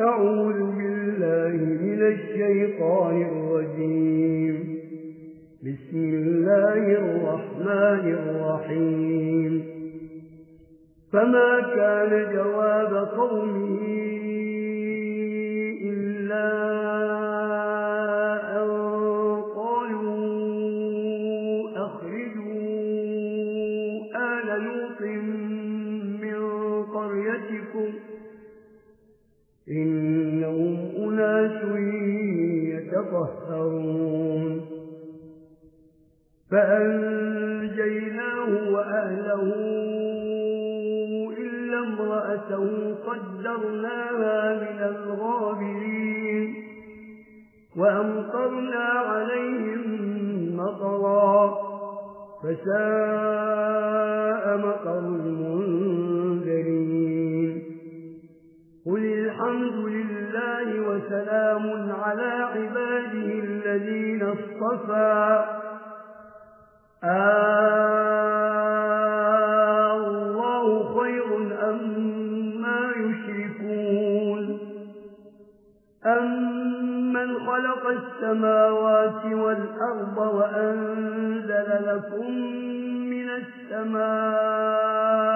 أعوذ بالله من الشيطان الرجيم. بسم الله الرحمن الرحيم. فما كان جواب قومه إلا يتطهرون فأنجيناه وأهله إلا امرأته قدرناها من الغابرين وأمطرنا عليهم مطرا فساء مطر المنزل وسلام على عباده الذين اصطفى. آه، الله خير أم ما يشركون؟ أمن خلق السماوات والأرض وأنزل لكم من السماوات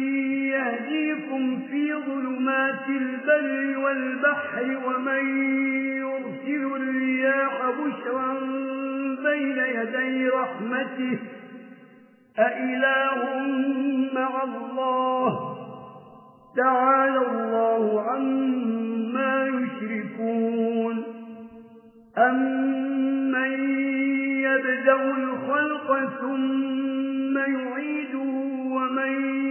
يهديكم في ظلمات البل والبحر ومن يرسل الرياح بشرا بين يدي رحمته أإله مع الله تعالى الله عما يشركون أمن يبدأ الخلق ثم يعيده ومن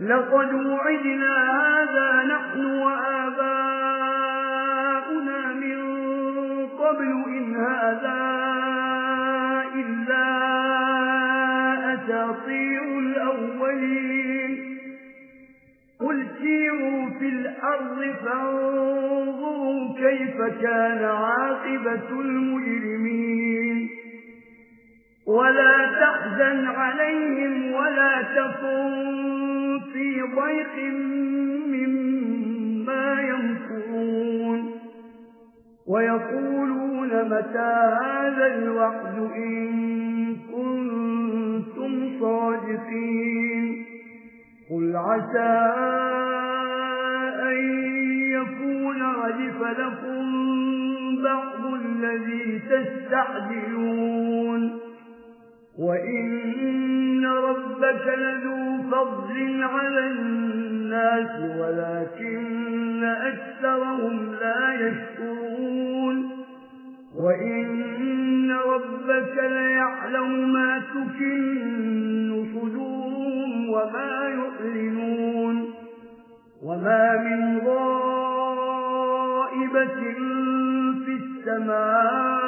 لقد وعدنا هذا نحن وآباؤنا من قبل إن هذا إلا أتاطير الأولين. قل سيروا في الأرض فانظروا كيف كان عاقبة المجرمين. ولا تحزن عليهم ولا تكن في ضيق مما يمكرون. ويقولون متى هذا الوعد إن كنتم صادقين. قل عسى أن يكون عجف لكم بعض الذي تستعجلون. وإن ربك لذو فضل على الناس ولكن أكثرهم لا يشكرون وإن ربك ليعلم ما تكن صدورهم وما يؤلنون وما من غائبة في السماء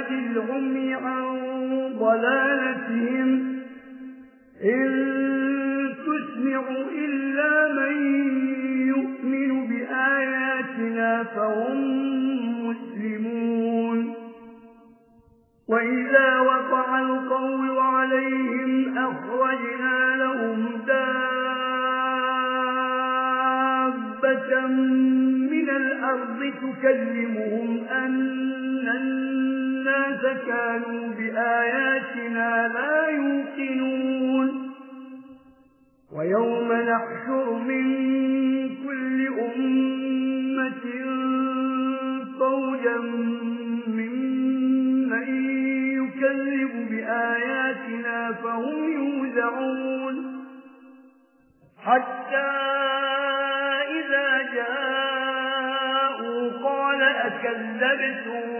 الواد العمي عن ضلالتهم. إن تسمع إلا من يؤمن بآياتنا فهم مسلمون. وإذا وقع القول عليهم أخرجنا لهم دابة من الأرض تكلمهم أن كانوا بآياتنا لا يوقنون. ويوم نحشر من كل أمة فوجا ممن يكذب بآياتنا فهم يوزعون. حتى إذا جاءوا قال أكذبتم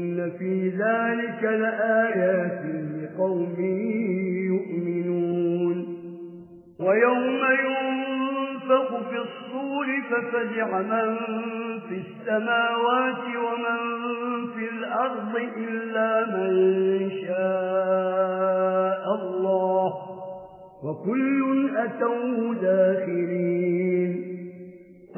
إن في ذلك لآيات لقوم يؤمنون ويوم ينفق في الصور ففزع من في السماوات ومن في الأرض إلا من شاء الله وكل أتوه داخلين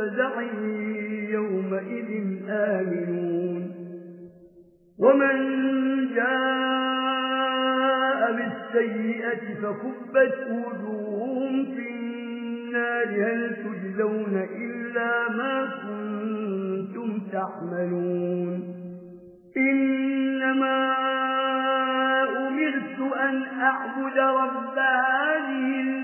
فزعا يومئذ آمنون. ومن جاء بالسيئة فكبت وجوههم في النار. هل تجزون إلا ما كنتم تعملون؟ إنما أمرت أن أعبد رب هذه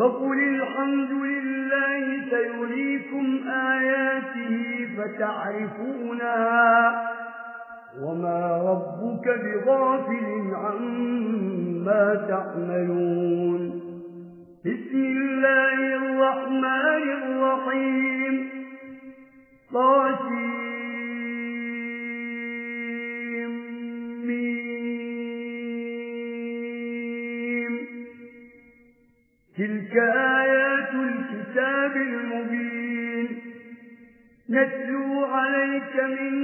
وقل الحمد لله سيريكم آياته فتعرفونها وما ربك بغافل عما تعملون بسم الله الرحمن الرحيم طاشين تلك آيات الكتاب المبين. نتلو عليك من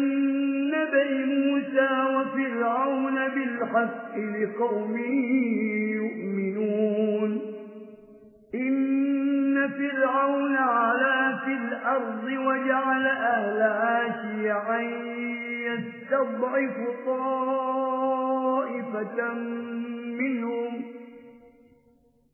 نبي موسى وفرعون بالحق لقوم يؤمنون. إن فرعون على في الأرض وجعل أهلها شيعا يستضعف طائفة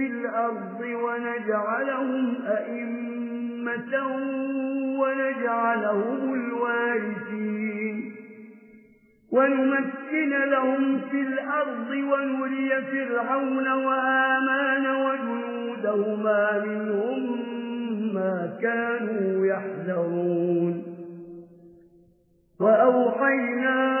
في الأرض ونجعلهم أئمة ونجعلهم الوارثين. ونمكن لهم في الأرض ونري فرعون وآمان وجنودهما منهم ما كانوا يحذرون. وأوحينا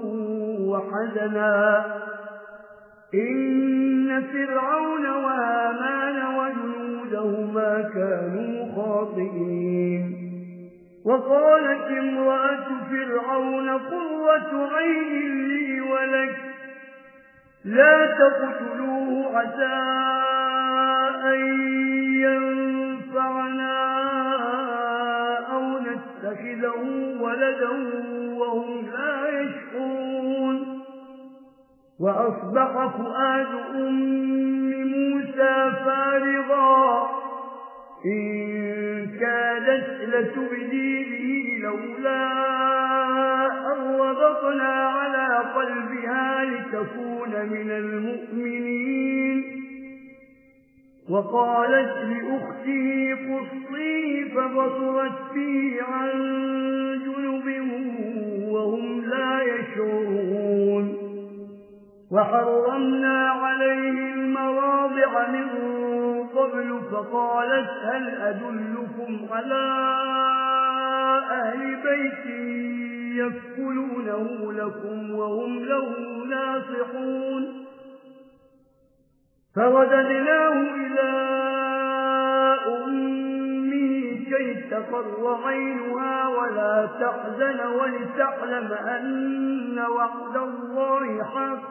وحزنا. إن فرعون وآمان وجنودهما كانوا خاطئين. وقالت امرأة فرعون قوة عين لي ولك. لا تقتلوه عسى أن ينفعنا أو نتخذه ولدا وهم لا يشعرون. وأصبح فؤاد أم موسى فارغا. إن كادت لتبدي به لولا أن ربطنا على قلبها لتكون من المؤمنين. وقالت لأخته قصي فبصرت فيه عن جنبه وهم لا يشعرون. وحرمنا عليه المواضع من قبل فقالت هل أدلكم على أهل بيت يفكلونه لكم وهم له ناصحون؟ فرددناه إلى أمه كي تقر عينها ولا تحزن ولتعلم أن وعد الله حق.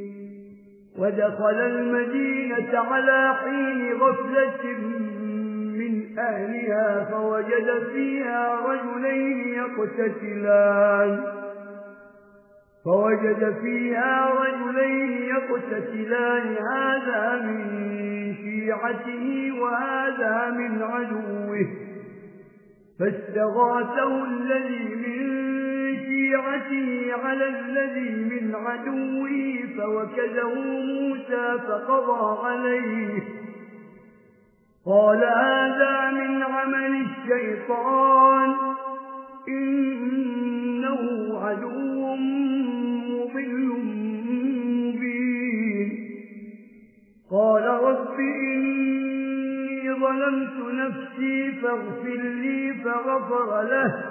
ودخل المدينة على حين غفلة من أهلها فوجد فيها رجلين يقتتلان. فوجد فيها رجلين يقتتلان. هذا من شيعته وهذا من عدوه. فاستغاثه الذي من بشيرتي على الذي من عدوي فوكده موسى فقضى عليه. قال هذا من عمل الشيطان. إنه عدو مضل مبين. قال رب إني ظلمت نفسي فاغفر لي فغفر له.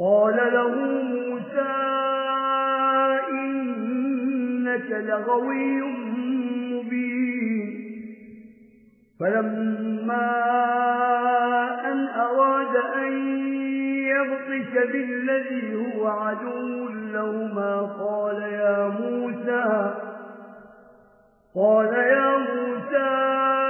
قال له موسى إنك لغوي مبين. فلما أن أراد أن يبطش بالذي هو عدو لهما قال يا موسى. قال يا موسى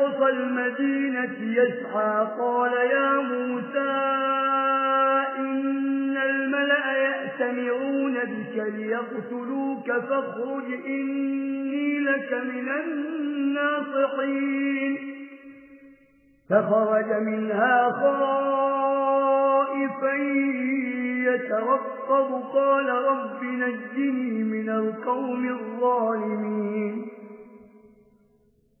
أقصى المدينة يسعى. قال يا موسى إن الملأ يأتمعون بك ليقتلوك فاخرج إني لك من الناصحين. فخرج منها خائفا يترقب. قال رب نجني من القوم الظالمين.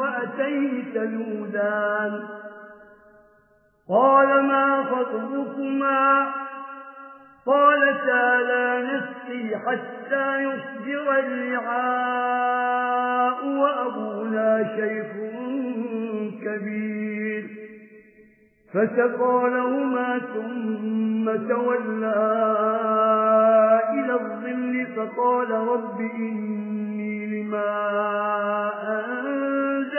وَأَتَيْتَ يُودَانَ قال ما خطبكما؟ قالتا لا نسقي حتى يصدر الرعاء وأبونا شيخ كبير. فسقى لهما ثم تولى إلى الظل فقال رب إني لما أنت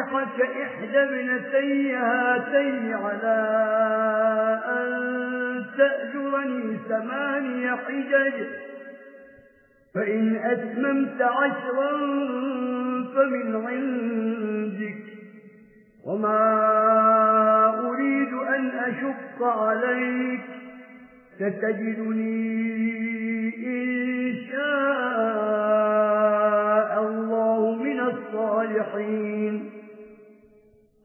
نصيحة إحدى من سيئاتي على أن تأجرني ثماني حجج. فإن أتممت عشرا فمن عندك. وما أريد أن أشق عليك. ستجدني إن شاء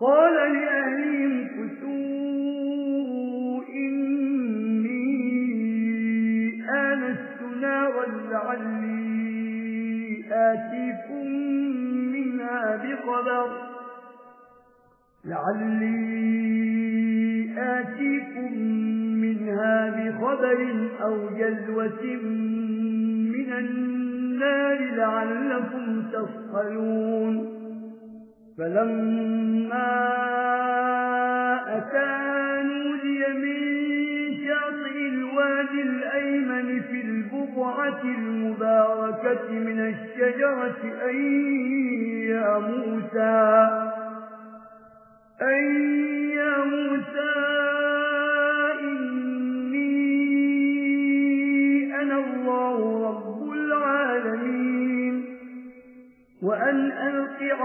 قال لأهلهم كسوا إني آنست نارا لعلي آتيكم منها بقبر بخبر أو جلوة من النار لعلكم تفخلون فلما أتانوا لي من شاطئ الواد الأيمن في البقعة المباركة من الشجرة أي يا موسى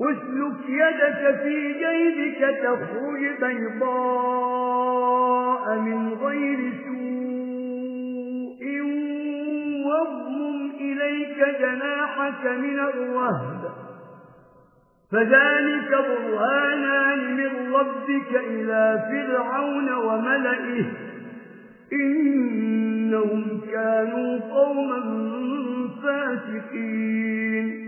أسلك يدك في جيبك تخرج بيضاء من غير سوء واضم إليك جناحك من الوهد فذلك برهانان من ربك إلى فرعون وملئه. إنهم كانوا قوما فاسقين.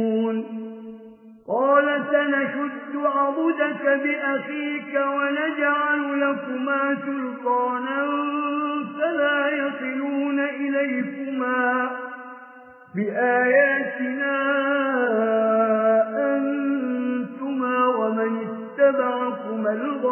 نعبدك بأخيك ونجعل لكما سلطانا فلا يصلون إليكما بآياتنا أنتما ومن اتبعكما الغالب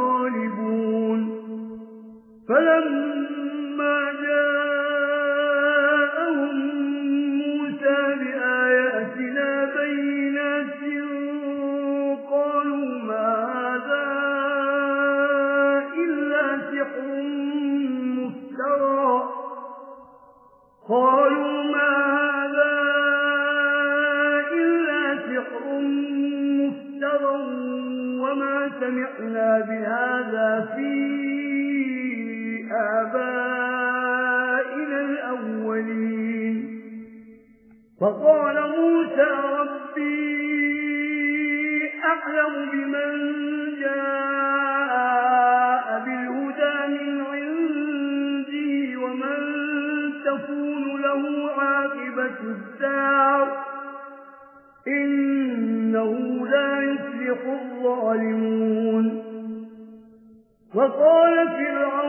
وقال موسى ربي أعلم بمن جاء بالهدى من عندي ومن تكون له عاقبة الدار إنه لا يسلق الظالمون. وقال فرعون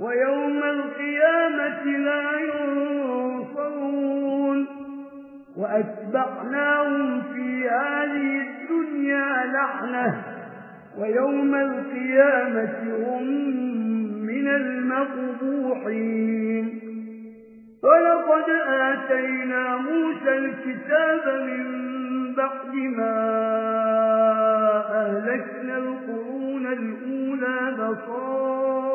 ويوم القيامة لا ينصرون وأتبعناهم في هذه الدنيا لحنة ويوم القيامة هم من المقبوحين ولقد آتينا موسى الكتاب من بعد ما أهلكنا القرون الأولى بصار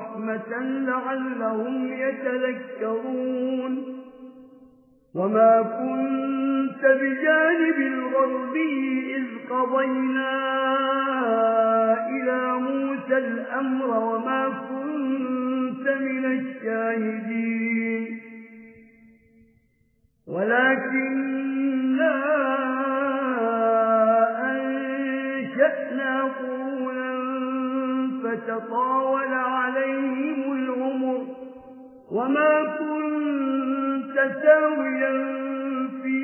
رحمة لعلهم يتذكرون وما كنت بجانب الغربي إذ قضينا إلى موسى الأمر وما كنت من الشاهدين ولكننا أنشأنا قرون فتطاول عليهم العمر وما كنت ساويا في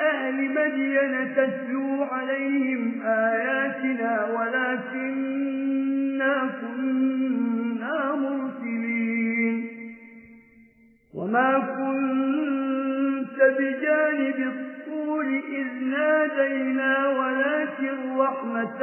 أهل مدينة تسلو عليهم آياتنا ولكننا كنا مرسلين وما كنت بجانب الطول إذ نادينا ولكن رحمة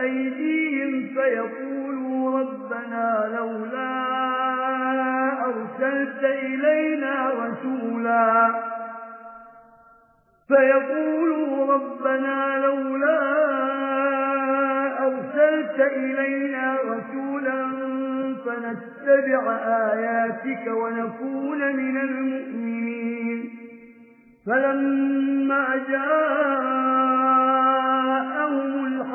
أيديهم فيقولوا ربنا لولا أرسلت إلينا رسولا. فيقولوا ربنا لولا أرسلت إلينا رسولا فنتبع آياتك ونكون من المؤمنين. فلما جاء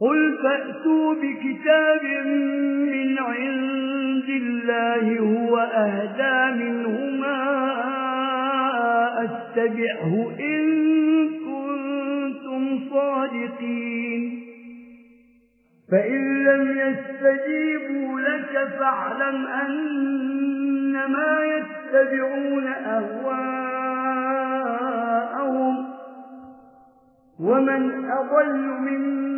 قل فأتوا بكتاب من عند الله هو أهدا منهما أتبعه إن كنتم صادقين. فإن لم يستجيبوا لك فاعلم أنما يتبعون أهواءهم. ومن أضل منهم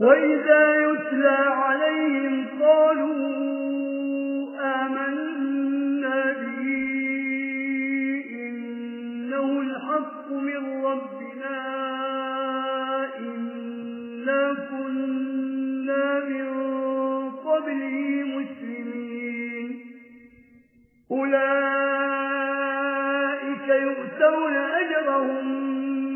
وَإِذَا يُتْلَى عَلَيْهِمْ قَالُوا آمَنَّا بِهِ إِنَّهُ الْحَقُّ مِنْ رَبِّنَا إِنَّا كُنَّا مِنْ قَبْلِهِ مُسْلِمِينَ أُولَئِكَ يُؤْتَوْنَ أَجْرَهُمْ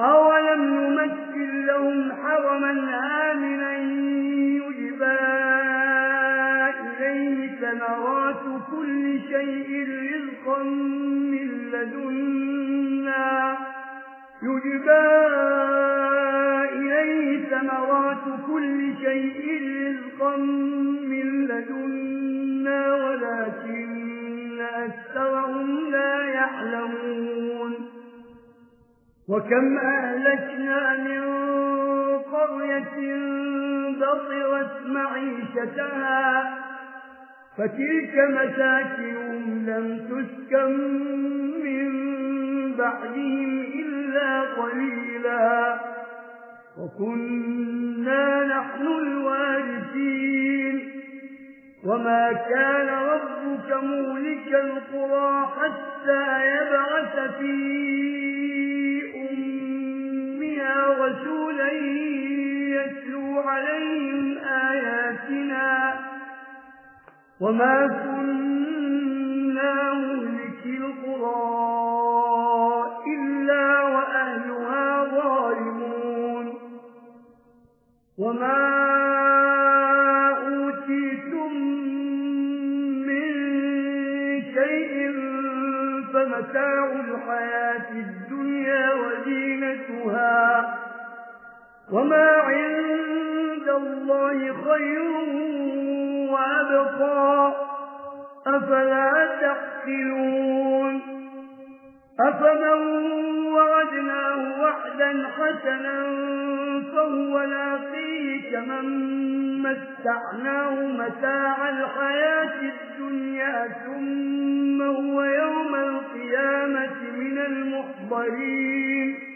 أولم يمكن لهم حرما آمنا يجبى إليه ثمرات كل شيء رزقا من لدنا يجبى إليه ثمرات كل شيء رزقا من لدنا ولكن أكثرهم لا يعلمون وكم أهلكنا من قرية بطرت معيشتها فتلك مساكن لم تسكن من بعدهم إلا قليلا وكنا نحن الوارثين وما كان ربك مولك القرى حتى يبعث فيه رسولا يتلو عليهم آياتنا وما كنا ملك القرى إلا وأهلها ظالمون. وما كنا وما عند الله خير وأبقى أفلا تقتلون أفمن وعدناه وعدا حسنا فهو لاقيه كمن متعناه متاع الحياة الدنيا ثم هو يوم القيامة من المحضرين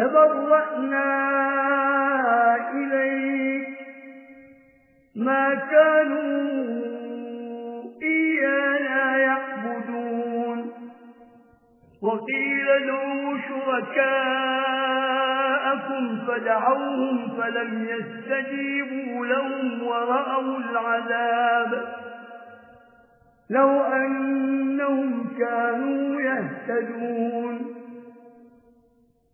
تبرأنا إليك ما كانوا إيانا يعبدون. وقيل لهم شركاءكم فدعوهم فلم يستجيبوا لهم ورأوا العذاب. لو أنهم كانوا يهتدون.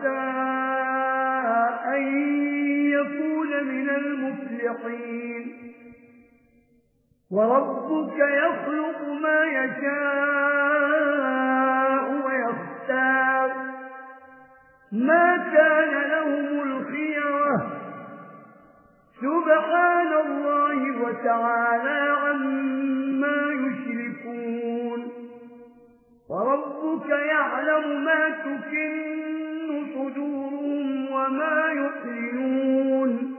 عسى أن يكون من المفلحين وربك يخلق ما يشاء ويختار ما كان لهم الخيرة سبحان الله وتعالى عما يشركون وربك يعلم ما تكن صدورهم وما يحلون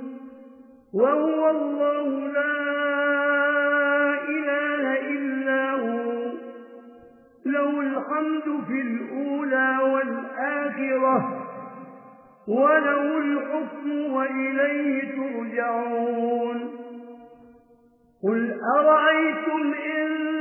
وهو الله لا إله إلا هو. له الحمد في الأولى والآخرة. وله الحكم وإليه ترجعون. قل أرأيتم إن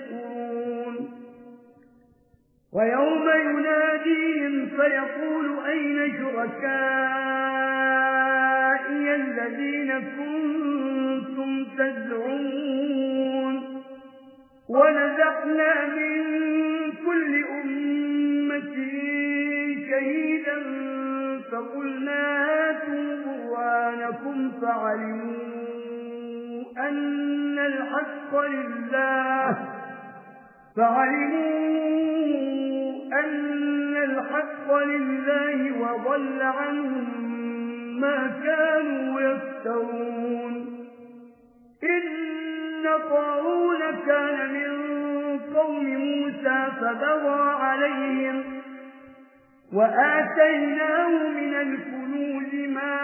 ويوم يناديهم فيقول أين شركائي الذين كنتم تدعون ونزقنا من كل أمة شهيدا فقلنا هاتوا بروانكم فعلموا أن الحق لله فعلموا أن الحق لله وضل عنهم ما كانوا يفترون إن طارون كان من قوم موسى فبغى عليهم وآتيناه من الكنوز ما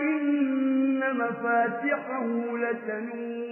إن مفاتحه لتنون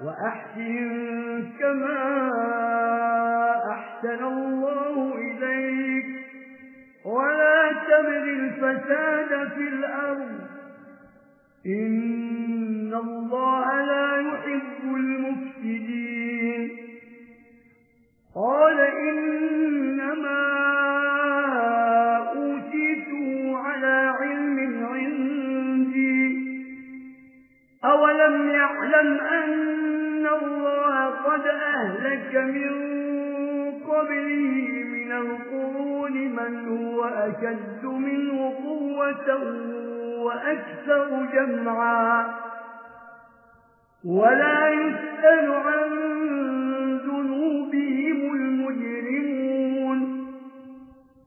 وأحسن كما أحسن الله إليك. ولا تبذ الفساد في الأرض. إن الله لا يحب المفسدين. قال إنما أوتيته على علم عندي. أولم يعلم أن لك من قبله من القرون من هو أشد منه قوة وأكثر جمعا ولا يسأل عن ذنوبهم المجرمون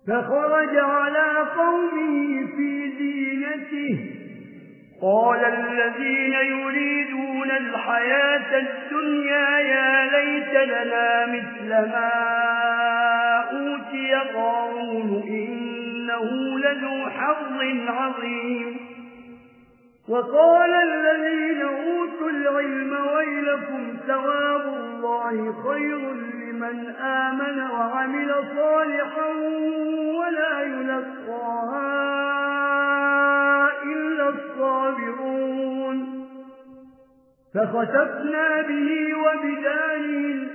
فخرج على قومه في دينته قال الذين يريدون الحياة الدنيا لنا مثل ما أوتي قارون إنه لذو حظ عظيم. وقال الذين أوتوا العلم ويلكم ثواب الله خير لمن آمن وعمل صالحا ولا يلقاها إلا الصابرون. فخسفنا به وبدانه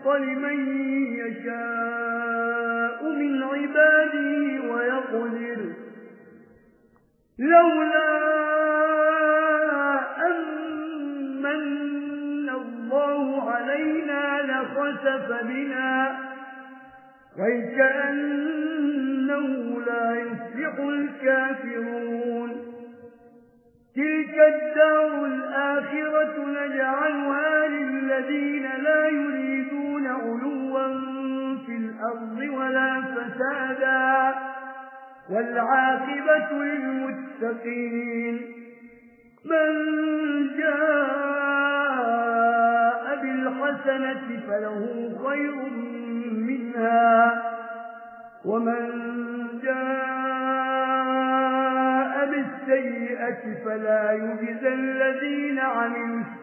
الرزق لمن يشاء من عباده ويقدر. لولا أمن الله علينا لخسف بنا. ويكأنه لا يفلح الكافرون. تلك الدار الآخرة نجعلها للذين لا يريدون تريدون علوا في الأرض ولا فسادا والعاقبة للمتقين من جاء بالحسنة فله خير منها ومن جاء بالسيئة فلا يجزى الذين عملوا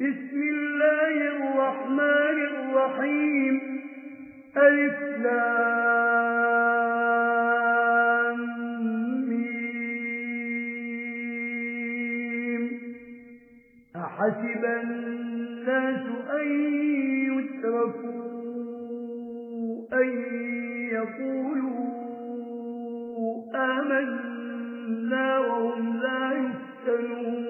بسم الله الرحمن الرحيم. ألف الإسلام أحسب الناس أن يتركوا أن يقولوا آمنا وهم لا يستنون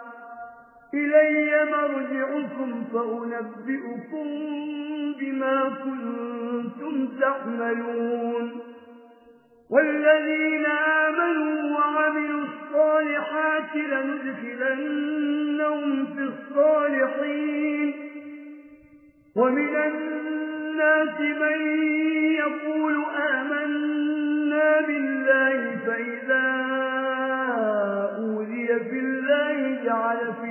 إلي مرجعكم فأنبئكم بما كنتم تعملون. والذين آمنوا وعملوا الصالحات لندخلنهم في الصالحين. ومن الناس من يقول آمنا بالله فإذا أولي في الله جعل في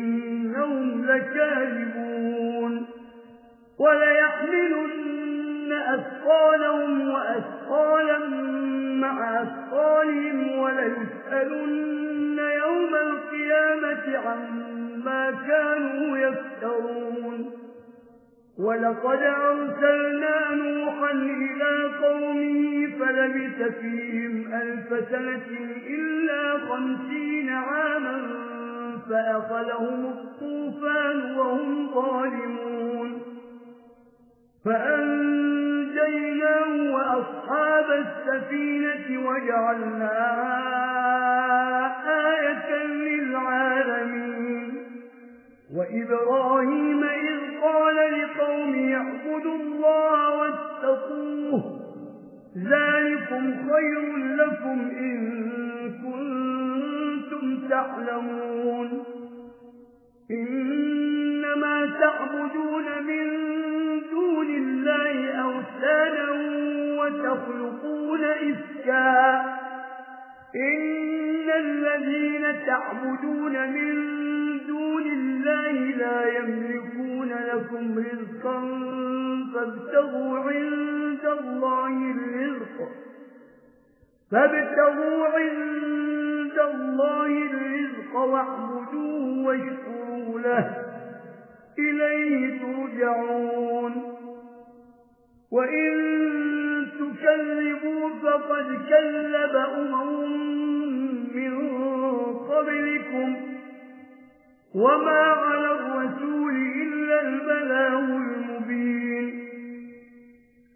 كاذبون وليحملن أثقالهم وأثقالا مع أثقالهم وليسألن يوم القيامة عما كانوا يفترون ولقد أرسلنا نوحا إلى قومه فلبث فيهم ألف سنة إلا خمسين عاما فأخذهم الطوفان وهم ظالمون. فأنجيناه وأصحاب السفينة وجعلنا آية للعالمين. وإبراهيم إذ قال لقوم يعبدوا الله واتقوه ذلكم خير لكم إن كنتم كنتم تعلمون. إنما تعبدون من دون الله أوسانا وتخلقون إفكا. إن الذين تعبدون من دون الله لا يملكون لكم رزقا فابتغوا عند الله الرزق. فابتغوا عند الله الرزق واعبدوه واشكروا له. إليه ترجعون. وإن تكذبوا فقد كذب أمم من قبلكم. وما على الرسول إلا البلاه المبين.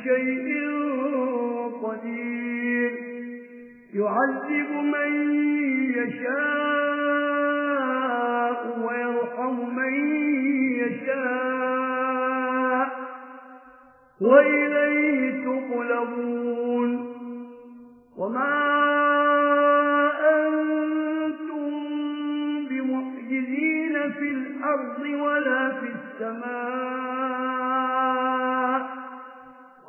بشيء قدير. يعذب من يشاء ويرحم من يشاء وإليه تقلبون. وما أنتم بمحجزين في الأرض ولا في السماء.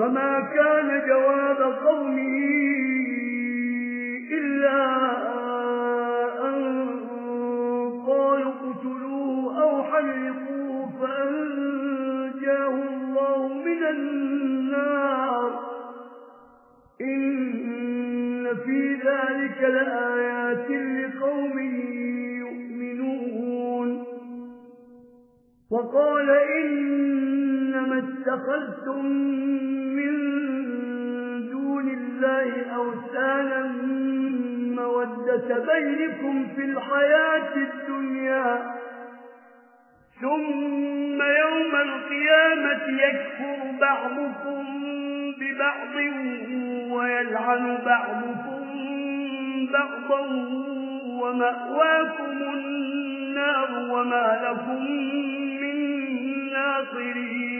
فما كان جواب قومه إلا أن قالوا اقتلوه أو حلقوه فأنجاه الله من النار. إن في ذلك لآيات لقوم يؤمنون. وقال إن إنما اتخذتم من دون الله أوسانا مودة بينكم في الحياة الدنيا. ثم يوم القيامة يكفر بعضكم ببعض ويلعن بعضكم بعضا ومأواكم النار وما لكم من ناصرين.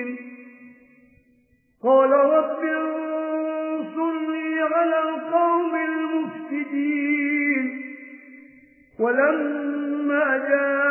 ولما جاء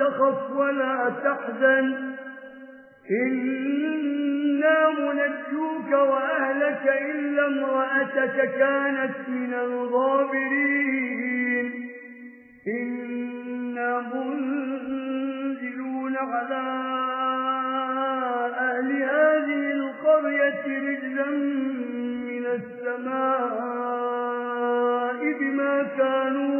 تخف ولا تحزن. إنا منجوك وأهلك إلا امرأتك كانت من الغابرين. إنا منزلون على أهل هذه القرية رجلا من السماء بما كانوا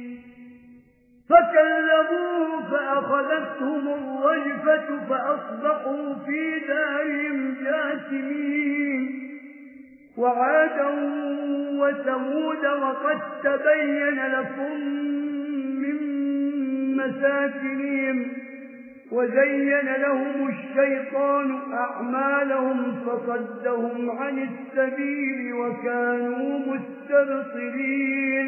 فكلبوا فأخذتهم الرجفة فأصبحوا في دارهم جاسمين وعادا وثمود وقد تبين لكم من مساكنهم وزين لهم الشيطان أعمالهم فصدهم عن السبيل وكانوا مستبصرين.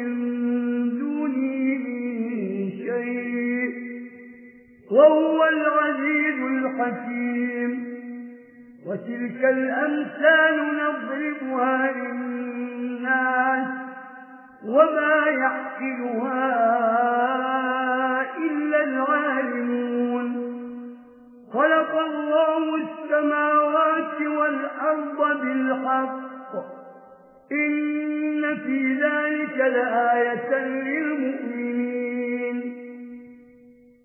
وهو العزيز الحكيم. وتلك الأمثال نضربها للناس وما يحكلها إلا العالمون. خلق الله السماوات والأرض بالحق. إن في ذلك لآية للمؤمنين.